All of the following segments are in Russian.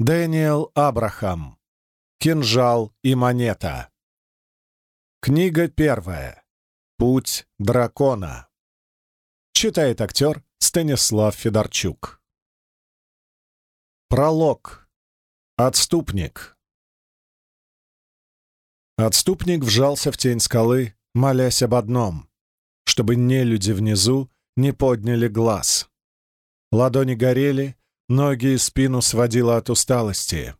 Дэниел Абрахам. Кинжал и монета. Книга первая. Путь дракона. Читает актер Станислав Федорчук. Пролог. Отступник. Отступник вжался в тень скалы, молясь об одном, чтобы нелюди внизу не подняли глаз. Ладони горели, ноги и спину сводило от усталости.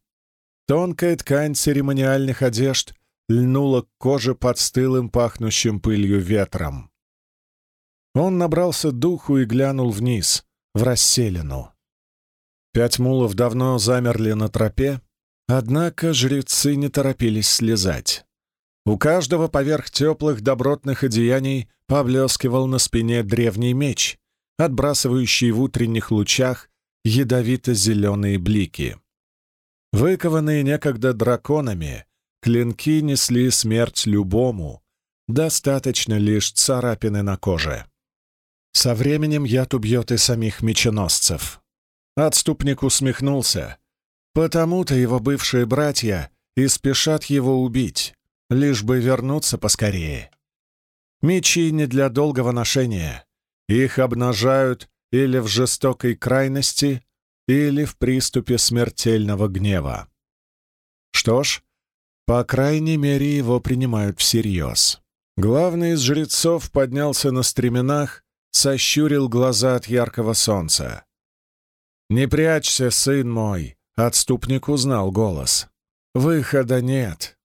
Тонкая ткань церемониальных одежд льнула к коже под стылым, пахнущим пылью ветром. Он набрался духу и глянул вниз, в расселину. Пять мулов давно замерли на тропе, однако жрецы не торопились слезать. У каждого поверх теплых добротных одеяний поблескивал на спине древний меч, отбрасывающий в утренних лучах ядовито-зеленые блики. Выкованные некогда драконами, клинки несли смерть любому, достаточно лишь царапины на коже. Со временем яд убьет и самих меченосцев. Отступник усмехнулся. Потому-то его бывшие братья и спешат его убить, лишь бы вернуться поскорее. Мечи не для долгого ношения. Их обнажают или в жестокой крайности, или в приступе смертельного гнева. Что ж, по крайней мере, его принимают всерьез. Главный из жрецов поднялся на стременах, сощурил глаза от яркого солнца. «Не прячься, сын мой!» — отступник узнал голос. «Выхода нет!»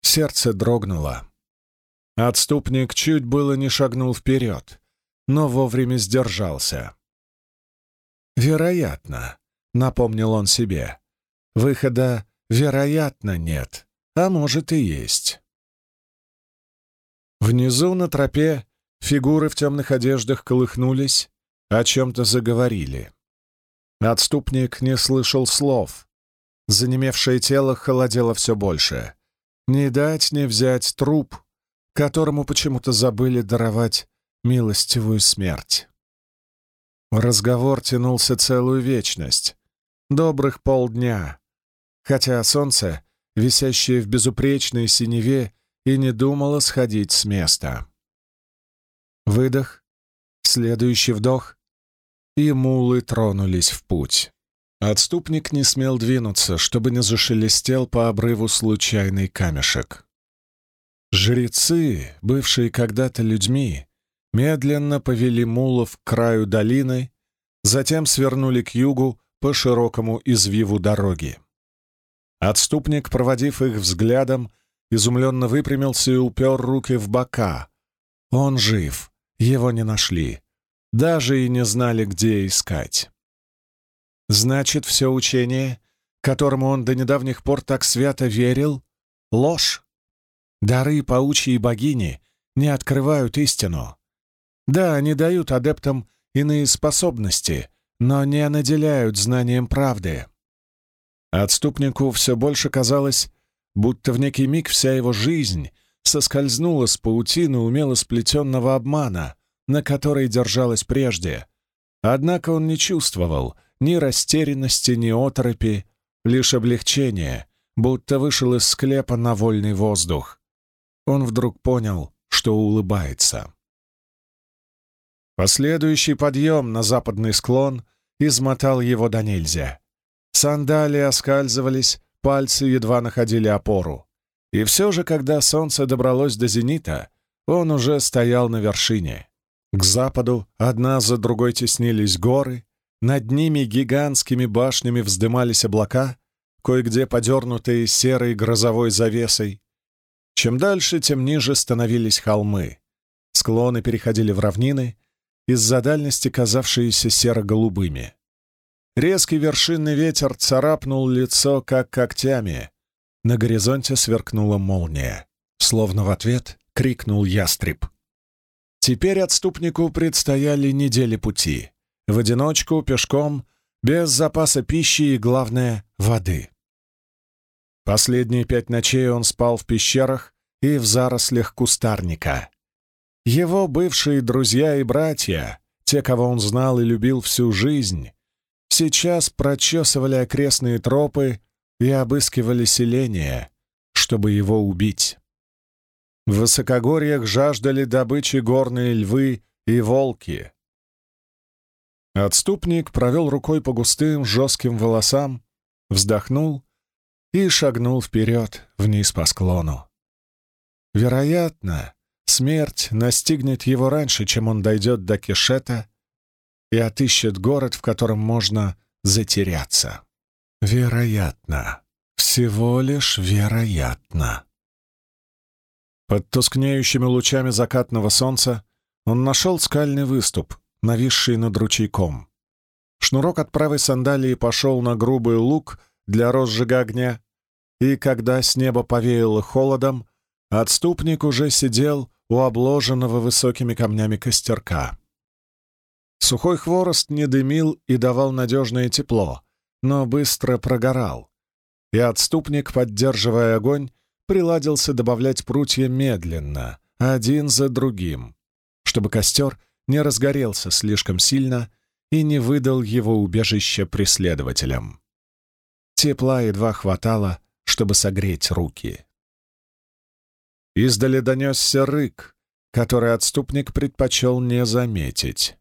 Сердце дрогнуло. Отступник чуть было не шагнул вперед, но вовремя сдержался. «Вероятно», — напомнил он себе, — «выхода, вероятно, нет, а может и есть». Внизу на тропе фигуры в темных одеждах колыхнулись, о чем-то заговорили. Отступник не слышал слов. Занемевшее тело холодело все больше. Не дать не взять труп, которому почему-то забыли даровать милостивую смерть. Разговор тянулся целую вечность, добрых полдня, хотя солнце, висящее в безупречной синеве, и не думало сходить с места. Выдох, следующий вдох, и мулы тронулись в путь. Отступник не смел двинуться, чтобы не зашелестел по обрыву случайный камешек. Жрецы, бывшие когда-то людьми, медленно повели мулов к краю долины, затем свернули к югу по широкому извиву дороги. Отступник, проводив их взглядом, изумленно выпрямился и упер руки в бока. Он жив, его не нашли даже и не знали, где искать. Значит, все учение, которому он до недавних пор так свято верил, — ложь. Дары паучьей богини не открывают истину. Да, они дают адептам иные способности, но не наделяют знанием правды. Отступнику все больше казалось, будто в некий миг вся его жизнь соскользнула с паутины умело сплетенного обмана, на которой держалась прежде. Однако он не чувствовал ни растерянности, ни оторопи, лишь облегчение, будто вышел из склепа на вольный воздух. Он вдруг понял, что улыбается. Последующий подъем на западный склон измотал его до нельзя. Сандалии оскальзывались, пальцы едва находили опору. И все же, когда солнце добралось до зенита, он уже стоял на вершине. К западу одна за другой теснились горы, над ними гигантскими башнями вздымались облака, кое-где подернутые серой грозовой завесой. Чем дальше, тем ниже становились холмы. Склоны переходили в равнины, из-за дальности казавшиеся серо-голубыми. Резкий вершинный ветер царапнул лицо, как когтями. На горизонте сверкнула молния. Словно в ответ крикнул ястреб. Теперь отступнику предстояли недели пути. В одиночку, пешком, без запаса пищи и, главное, воды. Последние пять ночей он спал в пещерах и в зарослях кустарника. Его бывшие друзья и братья, те, кого он знал и любил всю жизнь, сейчас прочесывали окрестные тропы и обыскивали селение, чтобы его убить. В высокогорьях жаждали добычи горные львы и волки. Отступник провел рукой по густым, жестким волосам, вздохнул и шагнул вперед, вниз по склону. Вероятно, смерть настигнет его раньше, чем он дойдет до Кешета и отыщет город, в котором можно затеряться. Вероятно. Всего лишь вероятно. Под тускнеющими лучами закатного солнца он нашел скальный выступ, нависший над ручейком. Шнурок от правой сандалии пошел на грубый лук для розжига огня, и когда с неба повеяло холодом, отступник уже сидел у обложенного высокими камнями костерка. Сухой хворост не дымил и давал надежное тепло, но быстро прогорал, и отступник, поддерживая огонь, приладился добавлять прутья медленно, один за другим, чтобы костер не разгорелся слишком сильно и не выдал его убежище преследователям. Тепла едва хватало, чтобы согреть руки. Издали донесся рык, который отступник предпочел не заметить.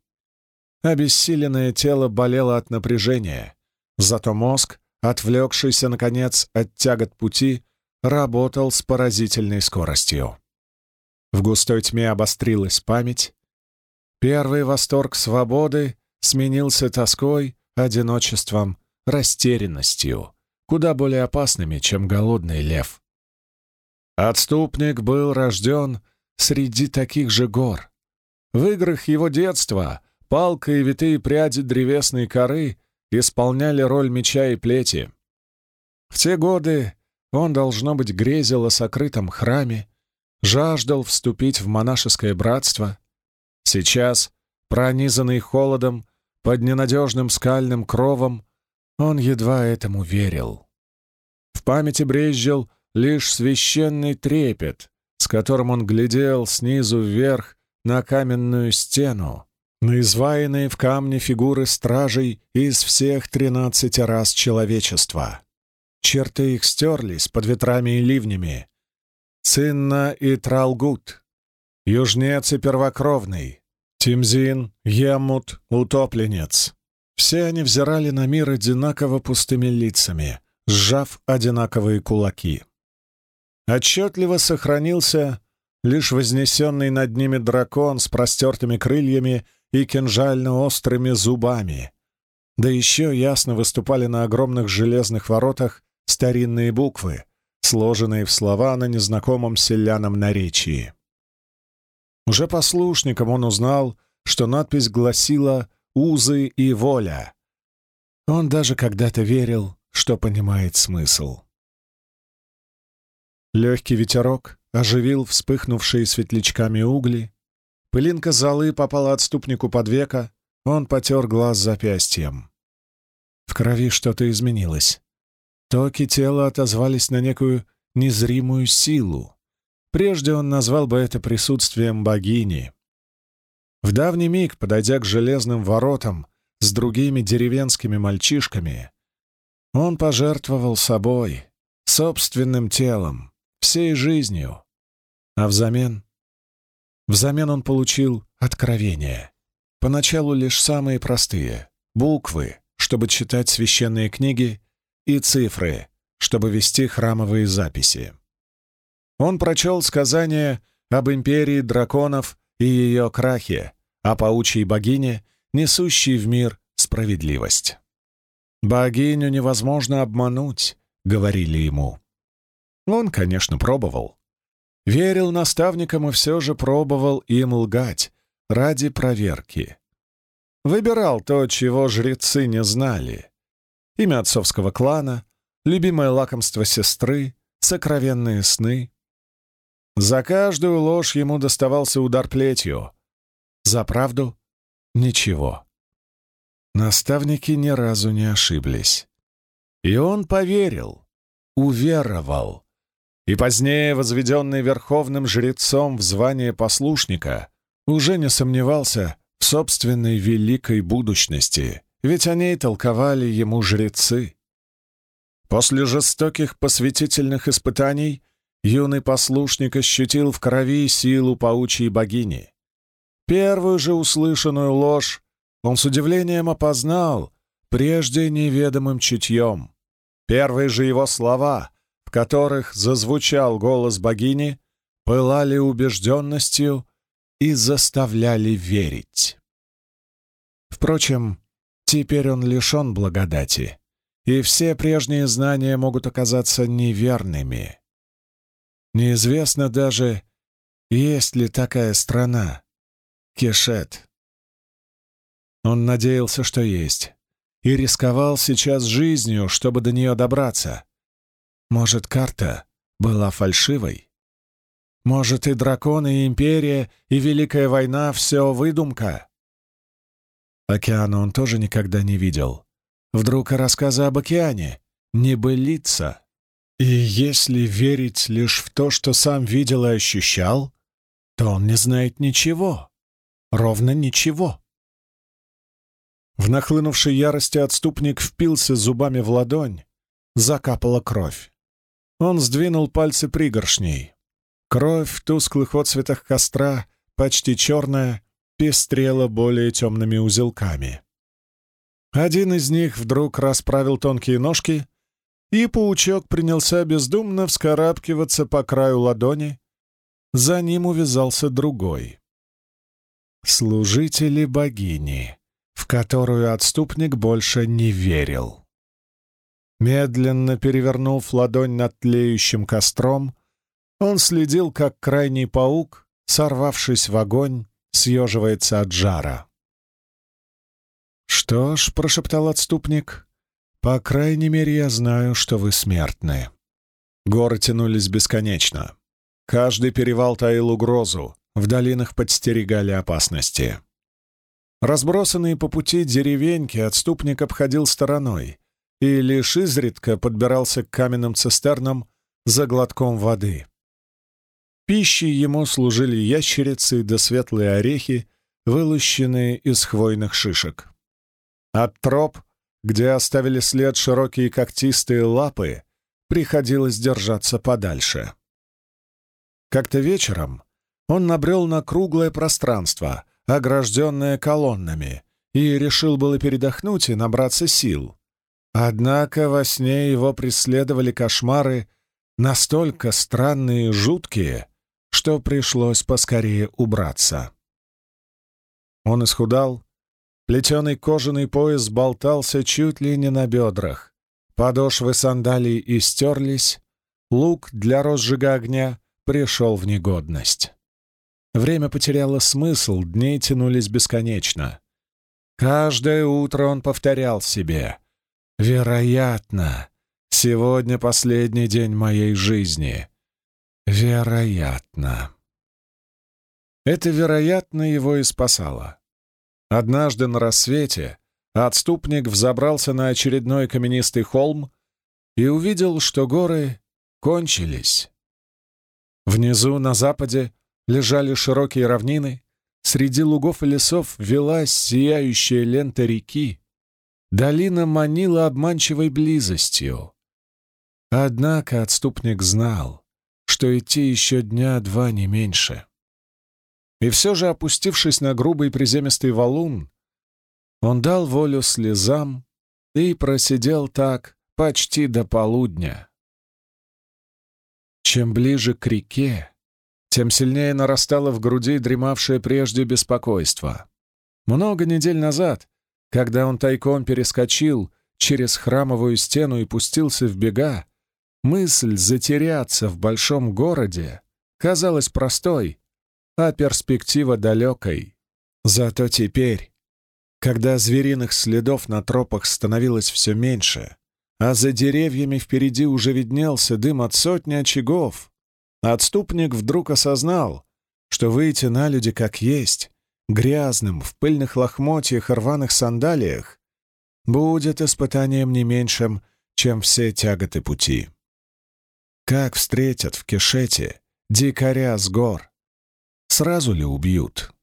Обессиленное тело болело от напряжения, зато мозг, отвлекшийся, наконец, от тягот пути, работал с поразительной скоростью. В густой тьме обострилась память. Первый восторг свободы сменился тоской, одиночеством, растерянностью, куда более опасными, чем голодный лев. Отступник был рожден среди таких же гор. В играх его детства палка и витые пряди древесной коры исполняли роль меча и плети. В те годы он, должно быть, грезил о сокрытом храме, жаждал вступить в монашеское братство. Сейчас, пронизанный холодом, под ненадежным скальным кровом, он едва этому верил. В памяти брезжил лишь священный трепет, с которым он глядел снизу вверх на каменную стену, на изваянные в камне фигуры стражей из всех тринадцати раз человечества. Черты их стерлись под ветрами и ливнями. Цинна и Тралгут, Южнец и Первокровный, Тимзин, Емут, Утопленец. Все они взирали на мир одинаково пустыми лицами, сжав одинаковые кулаки. Отчетливо сохранился лишь вознесенный над ними дракон с простертыми крыльями и кинжально-острыми зубами. Да еще ясно выступали на огромных железных воротах старинные буквы, сложенные в слова на незнакомом селянам наречии. Уже послушником он узнал, что надпись гласила «Узы и воля». Он даже когда-то верил, что понимает смысл. Легкий ветерок оживил вспыхнувшие светлячками угли. Пылинка золы попала отступнику под века, он потер глаз запястьем. В крови что-то изменилось. Токи тела отозвались на некую незримую силу. Прежде он назвал бы это присутствием богини. В давний миг, подойдя к железным воротам с другими деревенскими мальчишками, он пожертвовал собой, собственным телом, всей жизнью. А взамен? Взамен он получил откровения. Поначалу лишь самые простые — буквы, чтобы читать священные книги и цифры, чтобы вести храмовые записи. Он прочел сказания об империи драконов и ее крахе, о паучьей богине, несущей в мир справедливость. «Богиню невозможно обмануть», — говорили ему. Он, конечно, пробовал. Верил наставникам и все же пробовал им лгать ради проверки. Выбирал то, чего жрецы не знали, имя отцовского клана, любимое лакомство сестры, сокровенные сны. За каждую ложь ему доставался удар плетью. За правду — ничего. Наставники ни разу не ошиблись. И он поверил, уверовал. И позднее, возведенный верховным жрецом в звание послушника, уже не сомневался в собственной великой будущности — ведь о ней толковали ему жрецы. После жестоких посвятительных испытаний юный послушник ощутил в крови силу паучьей богини. Первую же услышанную ложь он с удивлением опознал, прежде неведомым чутьем. Первые же его слова, которых зазвучал голос богини, пылали убежденностью и заставляли верить. Впрочем, теперь он лишен благодати, и все прежние знания могут оказаться неверными. Неизвестно даже, есть ли такая страна — Кешет. Он надеялся, что есть, и рисковал сейчас жизнью, чтобы до нее добраться. Может, карта была фальшивой? Может, и драконы, и империя, и Великая война — все выдумка? Океана он тоже никогда не видел. Вдруг и рассказы об океане — небылица. И если верить лишь в то, что сам видел и ощущал, то он не знает ничего. Ровно ничего. В нахлынувшей ярости отступник впился зубами в ладонь, закапала кровь. Он сдвинул пальцы пригоршней. Кровь в тусклых отцветах костра, почти черная, пестрела более темными узелками. Один из них вдруг расправил тонкие ножки, и паучок принялся бездумно вскарабкиваться по краю ладони. За ним увязался другой. Служители богини в которую отступник больше не верил. Медленно перевернув ладонь над тлеющим костром, он следил, как крайний паук, сорвавшись в огонь, съеживается от жара. «Что ж», — прошептал отступник, — «по крайней мере я знаю, что вы смертны». Горы тянулись бесконечно. Каждый перевал таил угрозу, в долинах подстерегали опасности. Разбросанные по пути деревеньки отступник обходил стороной и лишь изредка подбирался к каменным цистернам за глотком воды. Пищей ему служили ящерицы да светлые орехи, вылущенные из хвойных шишек. От троп, где оставили след широкие когтистые лапы, приходилось держаться подальше. Как-то вечером он набрел на круглое пространство — огражденное колоннами, и решил было передохнуть и набраться сил. Однако во сне его преследовали кошмары настолько странные и жуткие, что пришлось поскорее убраться. Он исхудал, плетеный кожаный пояс болтался чуть ли не на бедрах, подошвы сандалий истерлись, лук для розжига огня пришел в негодность. Время потеряло смысл, дни тянулись бесконечно. Каждое утро он повторял себе «Вероятно, сегодня последний день моей жизни. Вероятно». Это, вероятно, его и спасало. Однажды на рассвете отступник взобрался на очередной каменистый холм и увидел, что горы кончились. Внизу, на западе, лежали широкие равнины, среди лугов и лесов велась сияющая лента реки, долина манила обманчивой близостью. Однако отступник знал, что идти еще дня два не меньше. И все же, опустившись на грубый приземистый валун, он дал волю слезам и просидел так почти до полудня. Чем ближе к реке, тем сильнее нарастало в груди дремавшее прежде беспокойство. Много недель назад, когда он тайком перескочил через храмовую стену и пустился в бега, мысль затеряться в большом городе казалась простой, а перспектива далекой. Зато теперь, когда звериных следов на тропах становилось все меньше, а за деревьями впереди уже виднелся дым от сотни очагов, Отступник вдруг осознал, что выйти на люди как есть, грязным, в пыльных лохмотьях и рваных сандалиях, будет испытанием не меньшим, чем все тяготы пути. Как встретят в Кешете дикаря с гор? Сразу ли убьют?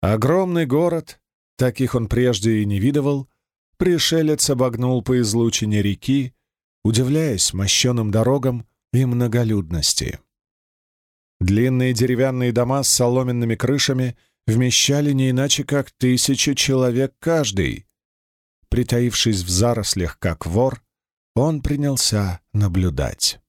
Огромный город таких он прежде и не видывал, пришелец обогнул по излучине реки, удивляясь мощеным дорогам и многолюдности. Длинные деревянные дома с соломенными крышами вмещали не иначе как тысячу человек каждый. Притаившись в зарослях, как вор, он принялся наблюдать.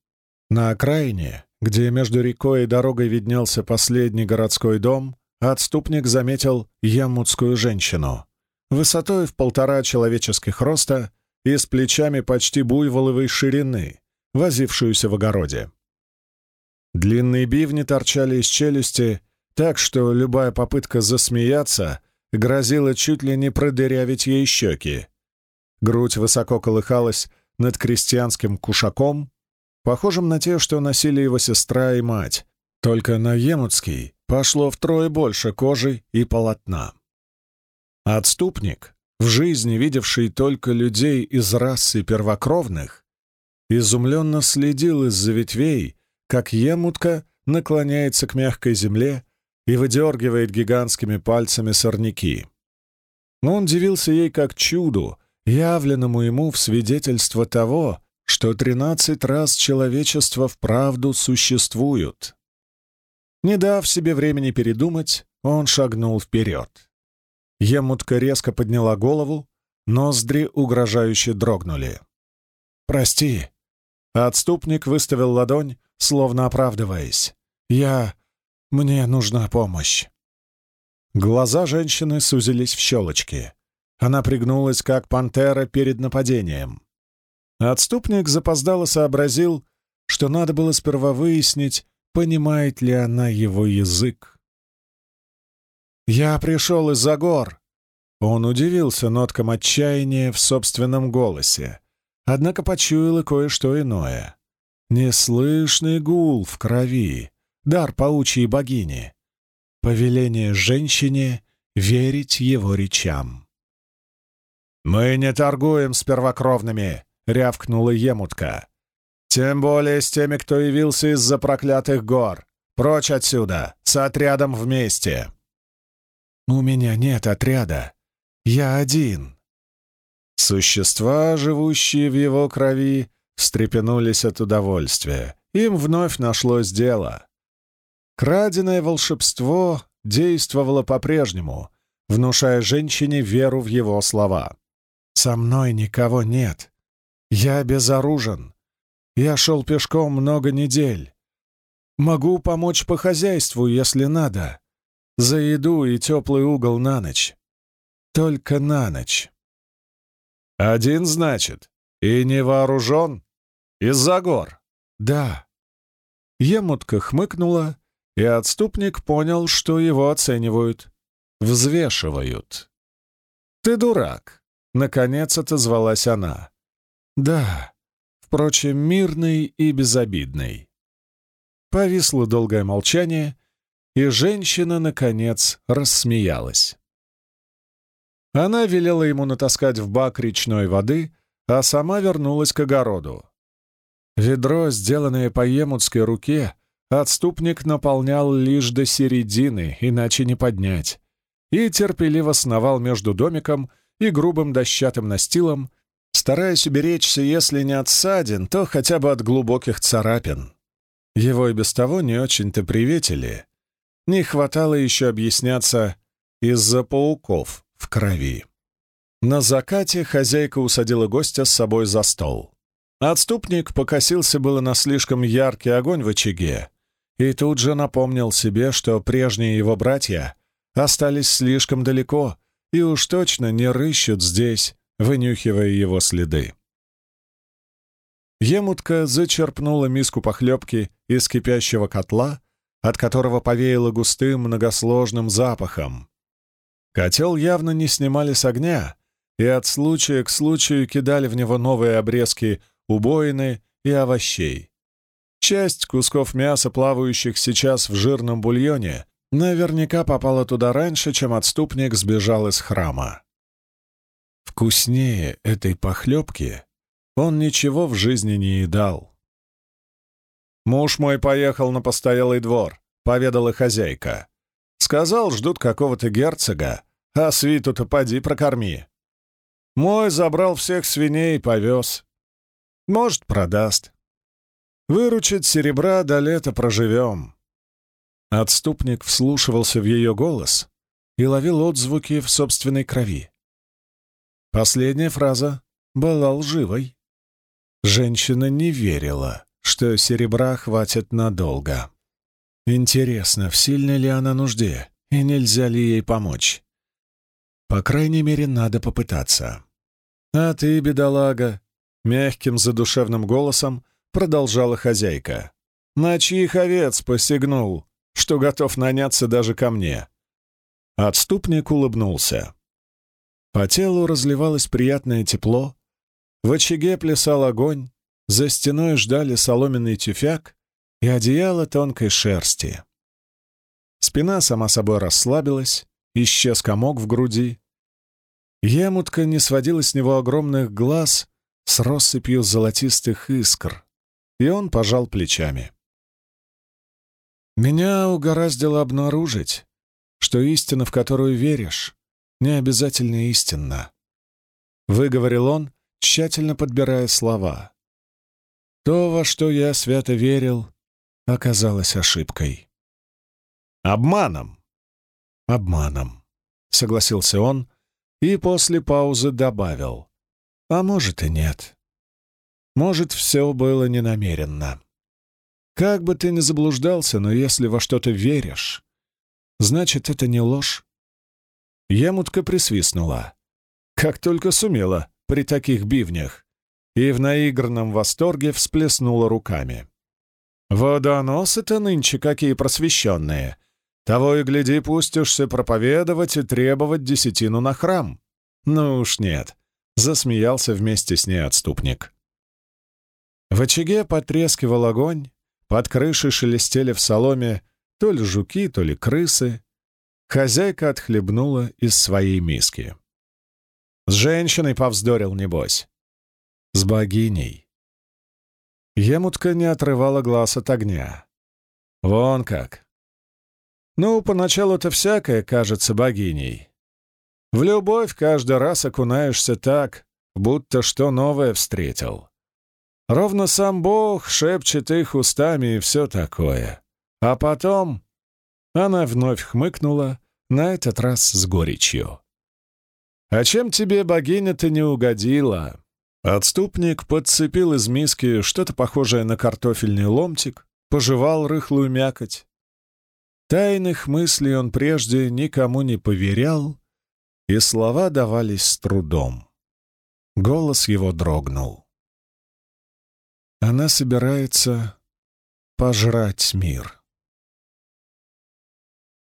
На окраине, где между рекой и дорогой виднелся последний городской дом, отступник заметил ямутскую женщину, высотой в полтора человеческих роста и с плечами почти буйволовой ширины, возившуюся в огороде. Длинные бивни торчали из челюсти, так что любая попытка засмеяться грозила чуть ли не продырявить ей щеки. Грудь высоко колыхалась над крестьянским кушаком, похожим на те, что носили его сестра и мать, только на Емутский пошло втрое больше кожи и полотна. Отступник, в жизни видевший только людей из расы первокровных, изумленно следил из-за ветвей, как емутка наклоняется к мягкой земле и выдергивает гигантскими пальцами сорняки. Он удивился ей как чуду, явленному ему в свидетельство того, что тринадцать раз человечество вправду существует. Не дав себе времени передумать, он шагнул вперед. Емутка резко подняла голову, ноздри угрожающе дрогнули. «Прости». Отступник выставил ладонь, словно оправдываясь. «Я... Мне нужна помощь». Глаза женщины сузились в щелочки. Она пригнулась, как пантера перед нападением. Отступник запоздало сообразил, что надо было сперва выяснить, понимает ли она его язык. «Я пришел из-за гор». Он удивился ноткам отчаяния в собственном голосе, однако почуял и кое-что иное. Неслышный гул в крови, дар паучьей богини, повеление женщине верить его речам. «Мы не торгуем с первокровными», — рявкнула Емутка. «Тем более с теми, кто явился из-за проклятых гор. Прочь отсюда, с отрядом вместе!» «У меня нет отряда. Я один». Существа, живущие в его крови, встрепенулись от удовольствия. Им вновь нашлось дело. Краденое волшебство действовало по-прежнему, внушая женщине веру в его слова. «Со мной никого нет. Я безоружен. Я шел пешком много недель. Могу помочь по хозяйству, если надо. За еду и теплый угол на ночь. Только на ночь. Один, значит, и не вооружен? Из-за гор? Да. Емутка хмыкнула, и отступник понял, что его оценивают, взвешивают. «Ты дурак!» — наконец отозвалась она. Да, впрочем, мирный и безобидный. Повисло долгое молчание, и женщина, наконец, рассмеялась. Она велела ему натаскать в бак речной воды, а сама вернулась к огороду. Ведро, сделанное по емутской руке, отступник наполнял лишь до середины, иначе не поднять, и терпеливо сновал между домиком и грубым дощатым настилом, стараясь уберечься, если не от ссадин, то хотя бы от глубоких царапин. Его и без того не очень-то приветили. Не хватало еще объясняться из-за пауков в крови. На закате хозяйка усадила гостя с собой за стол. Отступник покосился было на слишком яркий огонь в очаге и тут же напомнил себе, что прежние его братья остались слишком далеко и уж точно не рыщут здесь, вынюхивая его следы. Емутка зачерпнула миску похлебки из кипящего котла, от которого повеяло густым многосложным запахом. Котел явно не снимали с огня, и от случая к случаю кидали в него новые обрезки убоины и овощей. Часть кусков мяса, плавающих сейчас в жирном бульоне, наверняка попала туда раньше, чем отступник сбежал из храма. Вкуснее этой похлебки он ничего в жизни не едал. «Муж мой поехал на постоялый двор», — поведала хозяйка. «Сказал, ждут какого-то герцога, а свиту-то поди прокорми. Мой забрал всех свиней и повез. Может, продаст. Выручит серебра, до лета проживем. Отступник вслушивался в ее голос и ловил отзвуки в собственной крови. Последняя фраза была лживой. Женщина не верила, что серебра хватит надолго. Интересно, в сильной ли она нужде, и нельзя ли ей помочь? По крайней мере, надо попытаться. «А ты, бедолага!» — мягким задушевным голосом продолжала хозяйка. «На чьих овец посягнул, что готов наняться даже ко мне?» Отступник улыбнулся. По телу разливалось приятное тепло, в очаге плясал огонь, за стеной ждали соломенный тюфяк и одеяло тонкой шерсти. Спина сама собой расслабилась, исчез комок в груди. Емутка не сводила с него огромных глаз с россыпью золотистых искр, и он пожал плечами. «Меня угораздило обнаружить, что истина, в которую веришь, не обязательно истинна», — выговорил он, тщательно подбирая слова. «То, во что я свято верил, оказалось ошибкой». «Обманом!» «Обманом», — согласился он и после паузы добавил. «А может и нет. Может, все было ненамеренно. Как бы ты ни заблуждался, но если во что-то веришь, значит, это не ложь. Емутка присвистнула. Как только сумела при таких бивнях. И в наигранном восторге всплеснула руками. «Водоносы-то нынче какие просвещенные! Того и гляди, пустишься проповедовать и требовать десятину на храм!» «Ну уж нет!» — засмеялся вместе с ней отступник. В очаге потрескивал огонь, под крышей шелестели в соломе то ли жуки, то ли крысы. Хозяйка отхлебнула из своей миски. С женщиной повздорил, небось. С богиней. Емутка не отрывала глаз от огня. Вон как. Ну, поначалу-то всякое кажется богиней. В любовь каждый раз окунаешься так, будто что новое встретил. Ровно сам Бог шепчет их устами и все такое. А потом она вновь хмыкнула, на этот раз с горечью. «А чем тебе богиня-то не угодила?» Отступник подцепил из миски что-то похожее на картофельный ломтик, пожевал рыхлую мякоть. Тайных мыслей он прежде никому не поверял, и слова давались с трудом. Голос его дрогнул. Она собирается пожрать мир.